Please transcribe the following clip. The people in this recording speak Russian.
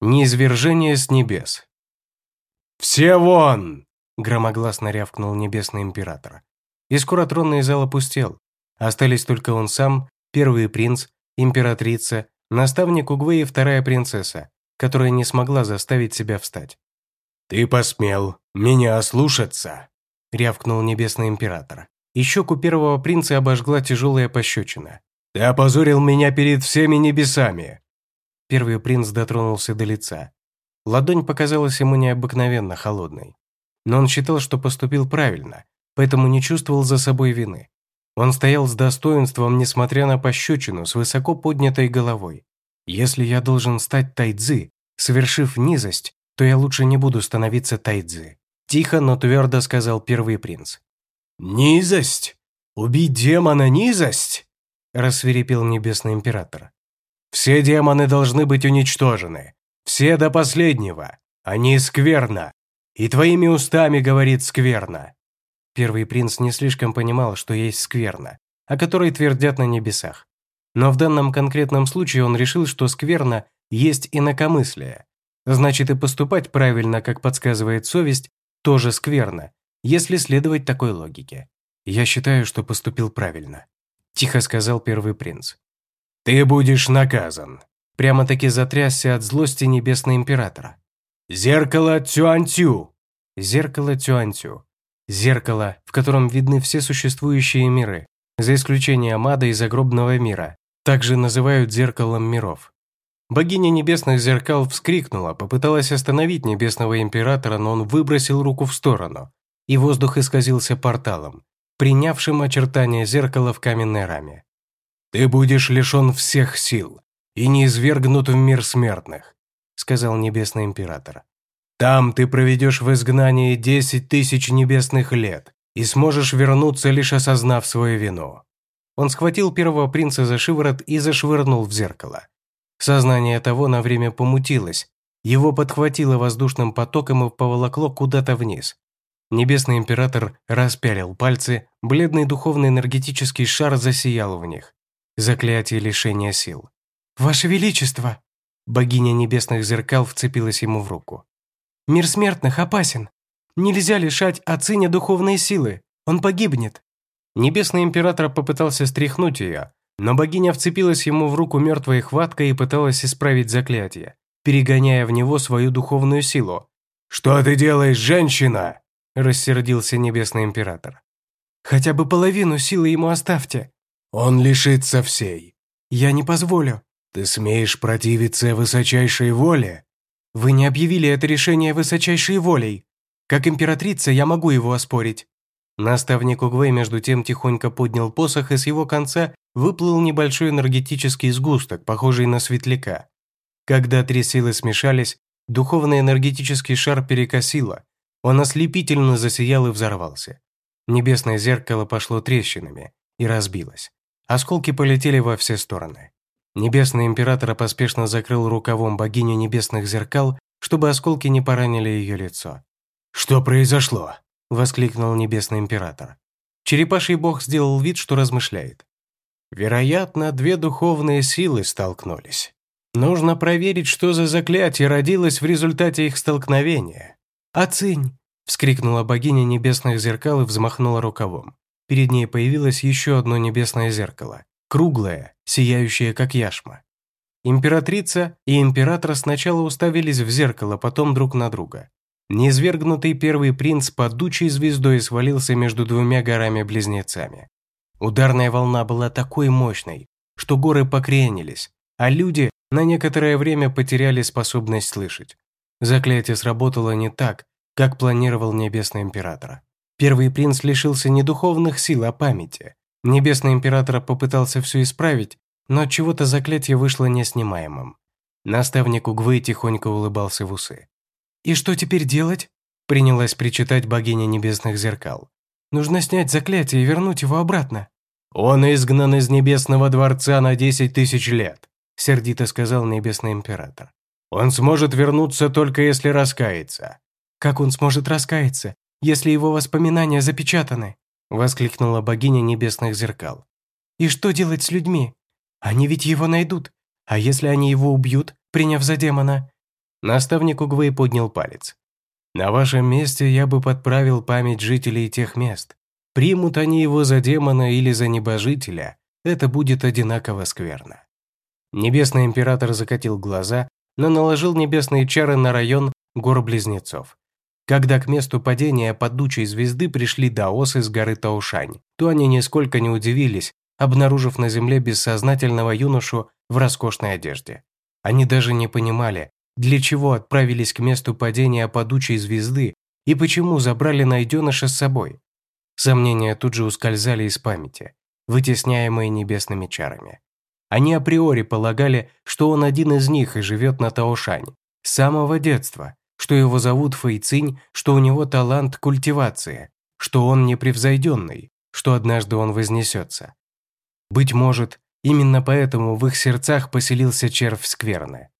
Неизвержение с небес. «Все вон!» – громогласно рявкнул небесный император. И скоро тронный зал опустел. Остались только он сам, первый принц, императрица, наставник Угвы и вторая принцесса, которая не смогла заставить себя встать. «Ты посмел меня ослушаться!» – рявкнул небесный император. И щеку первого принца обожгла тяжелая пощечина. «Ты опозорил меня перед всеми небесами!» Первый принц дотронулся до лица. Ладонь показалась ему необыкновенно холодной. Но он считал, что поступил правильно, поэтому не чувствовал за собой вины. Он стоял с достоинством, несмотря на пощечину, с высоко поднятой головой. «Если я должен стать тайцзи, совершив низость, то я лучше не буду становиться тайцзи», тихо, но твердо сказал первый принц. «Низость? Убить демона низость?» – рассверепел Небесный Император. «Все демоны должны быть уничтожены. Все до последнего. Они скверно. И твоими устами говорит скверно». Первый принц не слишком понимал, что есть скверно, о которой твердят на небесах. Но в данном конкретном случае он решил, что скверно есть инакомыслие. Значит, и поступать правильно, как подсказывает совесть, тоже скверно, если следовать такой логике. Я считаю, что поступил правильно», – тихо сказал первый принц. «Ты будешь наказан», – прямо-таки затрясся от злости небесный императора. «Зеркало Тюантю!» Зеркало Тюантю. Зеркало, в котором видны все существующие миры, за исключением ада и загробного мира, также называют зеркалом миров. Богиня небесных зеркал вскрикнула, попыталась остановить небесного императора, но он выбросил руку в сторону, и воздух исказился порталом, принявшим очертания зеркала в каменной раме. «Ты будешь лишен всех сил и не извергнут в мир смертных», сказал Небесный Император. «Там ты проведешь в изгнании десять тысяч небесных лет и сможешь вернуться, лишь осознав свою вину». Он схватил первого принца за шиворот и зашвырнул в зеркало. Сознание того на время помутилось, его подхватило воздушным потоком и поволокло куда-то вниз. Небесный император распялил пальцы, бледный духовный энергетический шар засиял в них. Заклятие лишения сил. «Ваше Величество!» Богиня небесных зеркал вцепилась ему в руку. «Мир смертных опасен. Нельзя лишать Ациня духовной силы. Он погибнет». Небесный император попытался стряхнуть ее, но богиня вцепилась ему в руку мертвой хваткой и пыталась исправить заклятие, перегоняя в него свою духовную силу. «Что ты делаешь, женщина?» рассердился Небесный Император. «Хотя бы половину силы ему оставьте». «Он лишится всей». «Я не позволю». «Ты смеешь противиться высочайшей воле?» «Вы не объявили это решение высочайшей волей. Как императрица я могу его оспорить». Наставник Угвей между тем тихонько поднял посох, и с его конца выплыл небольшой энергетический сгусток, похожий на светляка. Когда три силы смешались, духовный энергетический шар перекосило, он ослепительно засиял и взорвался. Небесное зеркало пошло трещинами и разбилось. Осколки полетели во все стороны. Небесный император поспешно закрыл рукавом богиню небесных зеркал, чтобы осколки не поранили ее лицо. «Что произошло?» – воскликнул небесный император. Черепаший бог сделал вид, что размышляет. Вероятно, две духовные силы столкнулись. Нужно проверить, что за заклятие родилось в результате их столкновения. «Оцень!» – вскрикнула богиня небесных зеркал и взмахнула рукавом. Перед ней появилось еще одно небесное зеркало, круглое, сияющее как яшма. Императрица и император сначала уставились в зеркало, потом друг на друга. Неизвергнутый первый принц падучей звездой свалился между двумя горами-близнецами. Ударная волна была такой мощной, что горы покренились, а люди на некоторое время потеряли способность слышать. Заклятие сработало не так, как планировал Небесный Император. Первый принц лишился не духовных сил, а памяти. Небесный Император попытался все исправить, но от чего-то заклятие вышло неснимаемым. Наставник Угвы тихонько улыбался в усы. «И что теперь делать?» – принялась причитать богиня Небесных Зеркал. «Нужно снять заклятие и вернуть его обратно». «Он изгнан из Небесного Дворца на десять тысяч лет», – сердито сказал Небесный Император. Он сможет вернуться только если раскается». «Как он сможет раскаяться, если его воспоминания запечатаны?» воскликнула богиня небесных зеркал. «И что делать с людьми? Они ведь его найдут. А если они его убьют, приняв за демона? Наставник Угвей поднял палец. На вашем месте я бы подправил память жителей тех мест. Примут они его за демона или за небожителя, это будет одинаково скверно. Небесный император закатил глаза, но наложил небесные чары на район гор-близнецов. Когда к месту падения падучей звезды пришли даосы с горы Таушань, то они нисколько не удивились, обнаружив на земле бессознательного юношу в роскошной одежде. Они даже не понимали, для чего отправились к месту падения падучей звезды и почему забрали найденыша с собой. Сомнения тут же ускользали из памяти, вытесняемые небесными чарами. Они априори полагали, что он один из них и живет на Таошань, с самого детства, что его зовут Фэйцинь, что у него талант культивации, что он непревзойденный, что однажды он вознесется. Быть может, именно поэтому в их сердцах поселился червь скверны.